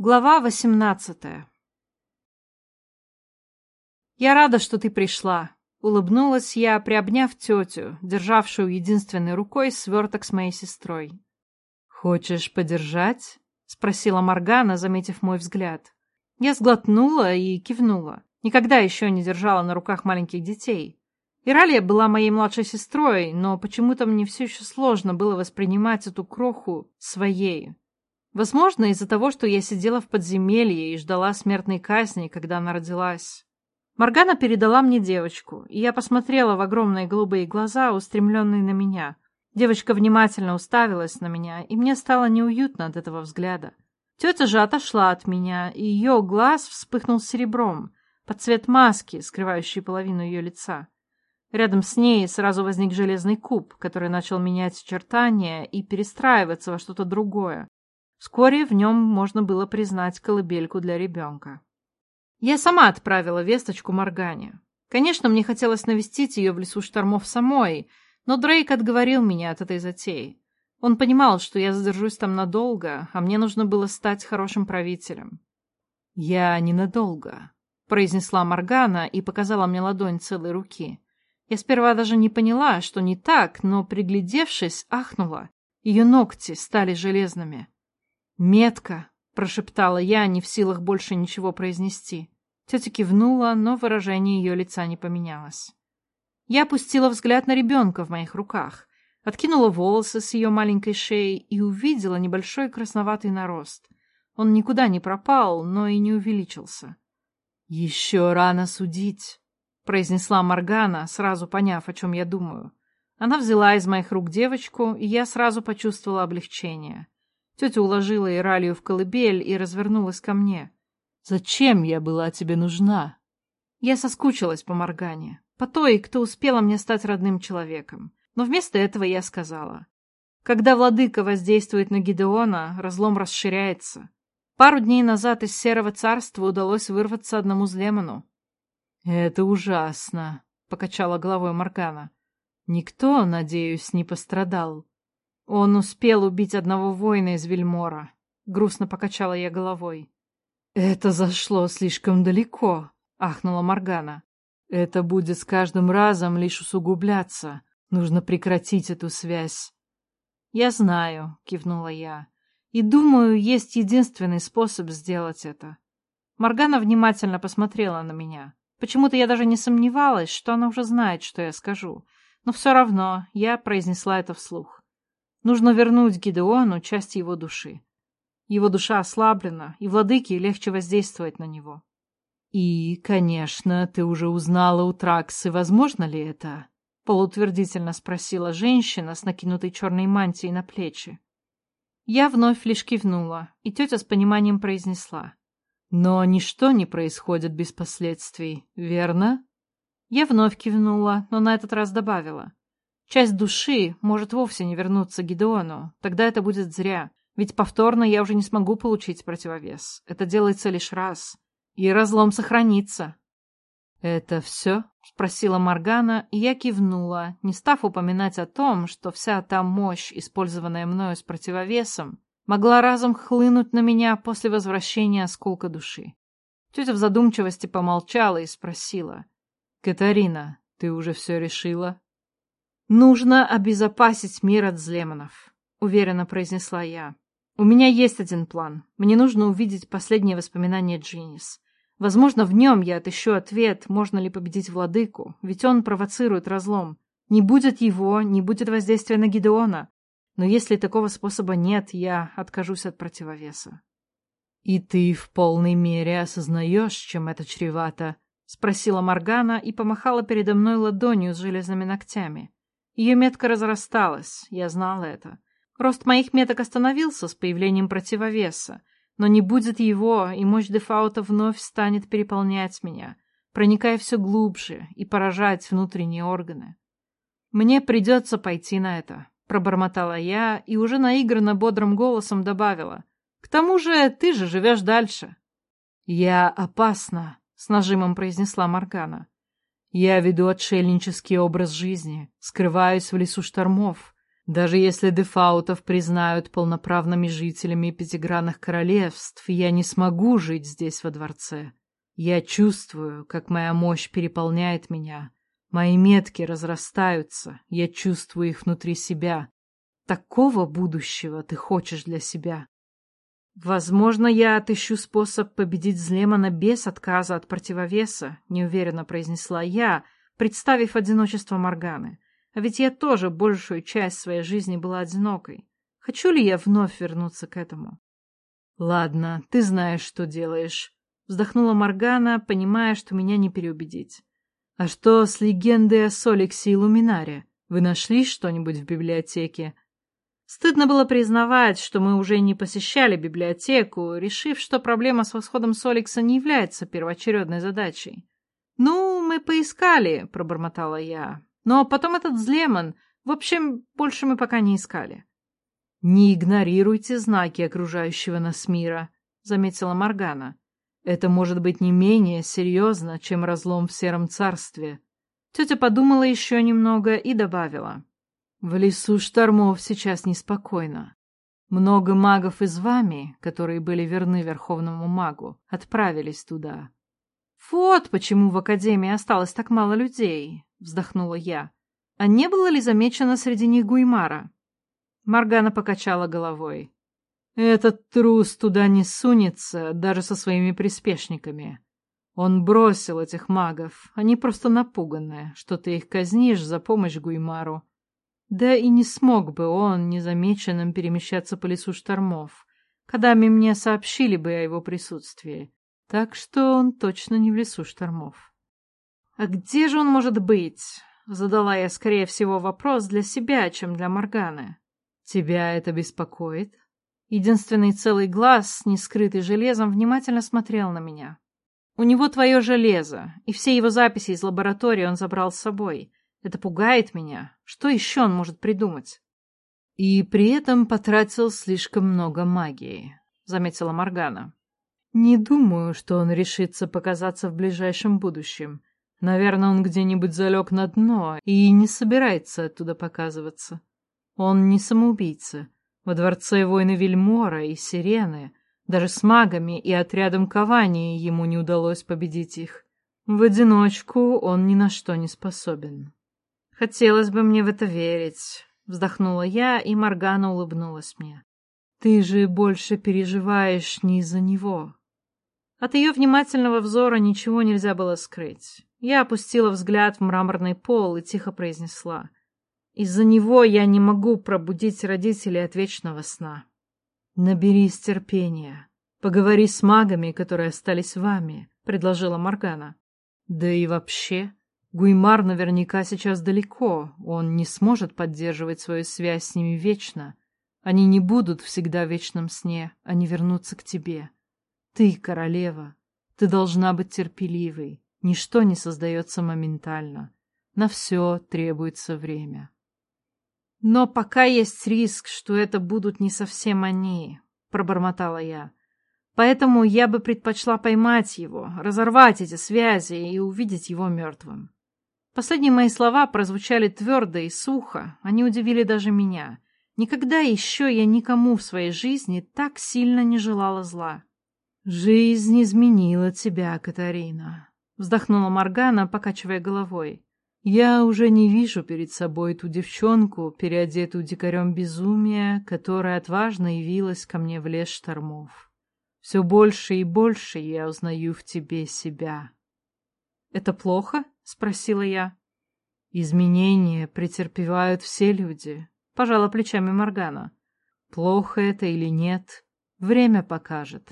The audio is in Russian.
Глава восемнадцатая «Я рада, что ты пришла», — улыбнулась я, приобняв тетю, державшую единственной рукой сверток с моей сестрой. «Хочешь подержать?» — спросила Моргана, заметив мой взгляд. Я сглотнула и кивнула. Никогда еще не держала на руках маленьких детей. Иралия была моей младшей сестрой, но почему-то мне все еще сложно было воспринимать эту кроху своей. Возможно, из-за того, что я сидела в подземелье и ждала смертной казни, когда она родилась. Моргана передала мне девочку, и я посмотрела в огромные голубые глаза, устремленные на меня. Девочка внимательно уставилась на меня, и мне стало неуютно от этого взгляда. Тетя же отошла от меня, и ее глаз вспыхнул серебром, под цвет маски, скрывающей половину ее лица. Рядом с ней сразу возник железный куб, который начал менять очертания и перестраиваться во что-то другое. Вскоре в нем можно было признать колыбельку для ребенка. Я сама отправила весточку Моргане. Конечно, мне хотелось навестить ее в лесу штормов самой, но Дрейк отговорил меня от этой затеи. Он понимал, что я задержусь там надолго, а мне нужно было стать хорошим правителем. «Я ненадолго», — произнесла Моргана и показала мне ладонь целой руки. Я сперва даже не поняла, что не так, но, приглядевшись, ахнула. Ее ногти стали железными. «Метка!» — прошептала я, не в силах больше ничего произнести. Тетя кивнула, но выражение ее лица не поменялось. Я опустила взгляд на ребенка в моих руках, откинула волосы с ее маленькой шеи и увидела небольшой красноватый нарост. Он никуда не пропал, но и не увеличился. «Еще рано судить», — произнесла Моргана, сразу поняв, о чем я думаю. Она взяла из моих рук девочку, и я сразу почувствовала облегчение. Тетя уложила Иралию в колыбель и развернулась ко мне. «Зачем я была тебе нужна?» Я соскучилась по Моргане, по той, кто успела мне стать родным человеком. Но вместо этого я сказала. Когда владыка воздействует на Гидеона, разлом расширяется. Пару дней назад из Серого Царства удалось вырваться одному Злеману. «Это ужасно», — покачала головой Моргана. «Никто, надеюсь, не пострадал». Он успел убить одного воина из Вильмора. Грустно покачала я головой. Это зашло слишком далеко, ахнула Моргана. Это будет с каждым разом лишь усугубляться. Нужно прекратить эту связь. Я знаю, кивнула я. И думаю, есть единственный способ сделать это. Моргана внимательно посмотрела на меня. Почему-то я даже не сомневалась, что она уже знает, что я скажу. Но все равно я произнесла это вслух. Нужно вернуть Гидеону часть его души. Его душа ослаблена, и владыке легче воздействовать на него. И, конечно, ты уже узнала у Траксы, возможно ли это? Полутвердительно спросила женщина с накинутой черной мантией на плечи. Я вновь лишь кивнула, и тетя с пониманием произнесла. Но ничто не происходит без последствий, верно? Я вновь кивнула, но на этот раз добавила. Часть души может вовсе не вернуться Гидеону. Тогда это будет зря. Ведь повторно я уже не смогу получить противовес. Это делается лишь раз. И разлом сохранится. «Это все?» — спросила Моргана, и я кивнула, не став упоминать о том, что вся та мощь, использованная мною с противовесом, могла разом хлынуть на меня после возвращения осколка души. Тетя в задумчивости помолчала и спросила. «Катарина, ты уже все решила?» «Нужно обезопасить мир от злеманов», — уверенно произнесла я. «У меня есть один план. Мне нужно увидеть последние воспоминания Джинис. Возможно, в нем я отыщу ответ, можно ли победить владыку, ведь он провоцирует разлом. Не будет его, не будет воздействия на Гидеона. Но если такого способа нет, я откажусь от противовеса». «И ты в полной мере осознаешь, чем это чревато?» — спросила Моргана и помахала передо мной ладонью с железными ногтями. Ее метка разрасталась, я знала это. Рост моих меток остановился с появлением противовеса, но не будет его, и мощь дефаута вновь станет переполнять меня, проникая все глубже и поражать внутренние органы. «Мне придется пойти на это», — пробормотала я и уже наигранно бодрым голосом добавила. «К тому же ты же живешь дальше». «Я опасна», — с нажимом произнесла Моргана. Я веду отшельнический образ жизни, скрываюсь в лесу штормов. Даже если дефаутов признают полноправными жителями пятигранных королевств, я не смогу жить здесь во дворце. Я чувствую, как моя мощь переполняет меня. Мои метки разрастаются, я чувствую их внутри себя. Такого будущего ты хочешь для себя. Возможно, я отыщу способ победить Злемана без отказа от противовеса, неуверенно произнесла я, представив одиночество Морганы. А ведь я тоже большую часть своей жизни была одинокой. Хочу ли я вновь вернуться к этому? Ладно, ты знаешь, что делаешь. Вздохнула Моргана, понимая, что меня не переубедить. А что с легендой о Соликсе и Луминаре? Вы нашли что-нибудь в библиотеке? Стыдно было признавать, что мы уже не посещали библиотеку, решив, что проблема с восходом Соликса не является первоочередной задачей. «Ну, мы поискали», — пробормотала я. Но потом этот Злеман... В общем, больше мы пока не искали. «Не игнорируйте знаки окружающего нас мира», — заметила Моргана. «Это может быть не менее серьезно, чем разлом в Сером Царстве». Тетя подумала еще немного и добавила. «В лесу штормов сейчас неспокойно. Много магов из вами, которые были верны Верховному магу, отправились туда. Вот почему в Академии осталось так мало людей. — вздохнула я. «А не было ли замечено среди них Гуймара?» Маргана покачала головой. «Этот трус туда не сунется, даже со своими приспешниками. Он бросил этих магов, они просто напуганные, что ты их казнишь за помощь Гуймару. Да и не смог бы он незамеченным перемещаться по лесу штормов, когда мне сообщили бы о его присутствии. Так что он точно не в лесу штормов. «А где же он может быть?» — задала я, скорее всего, вопрос для себя, чем для Морганы. «Тебя это беспокоит?» Единственный целый глаз, не скрытый железом, внимательно смотрел на меня. «У него твое железо, и все его записи из лаборатории он забрал с собой. Это пугает меня. Что еще он может придумать?» «И при этом потратил слишком много магии», — заметила Моргана. «Не думаю, что он решится показаться в ближайшем будущем. Наверное, он где-нибудь залег на дно и не собирается оттуда показываться. Он не самоубийца. Во дворце войны Вильмора и Сирены, даже с магами и отрядом Кавании ему не удалось победить их. В одиночку он ни на что не способен. Хотелось бы мне в это верить, вздохнула я, и Моргана улыбнулась мне. Ты же больше переживаешь не из-за него. От ее внимательного взора ничего нельзя было скрыть. Я опустила взгляд в мраморный пол и тихо произнесла. Из-за него я не могу пробудить родителей от вечного сна. Наберись терпения. Поговори с магами, которые остались вами, предложила Моргана. Да и вообще, Гуймар наверняка сейчас далеко, он не сможет поддерживать свою связь с ними вечно. Они не будут всегда в вечном сне, они вернутся к тебе. Ты королева, ты должна быть терпеливой. Ничто не создается моментально. На все требуется время. Но пока есть риск, что это будут не совсем они, пробормотала я. Поэтому я бы предпочла поймать его, разорвать эти связи и увидеть его мертвым. Последние мои слова прозвучали твердо и сухо, они удивили даже меня. Никогда еще я никому в своей жизни так сильно не желала зла. «Жизнь изменила тебя, Катарина», Вздохнула Моргана, покачивая головой. Я уже не вижу перед собой ту девчонку, переодетую дикарем безумия, которая отважно явилась ко мне в лес штормов. Все больше и больше я узнаю в тебе себя. — Это плохо? — спросила я. — Изменения претерпевают все люди, — пожала плечами Моргана. — Плохо это или нет, время покажет.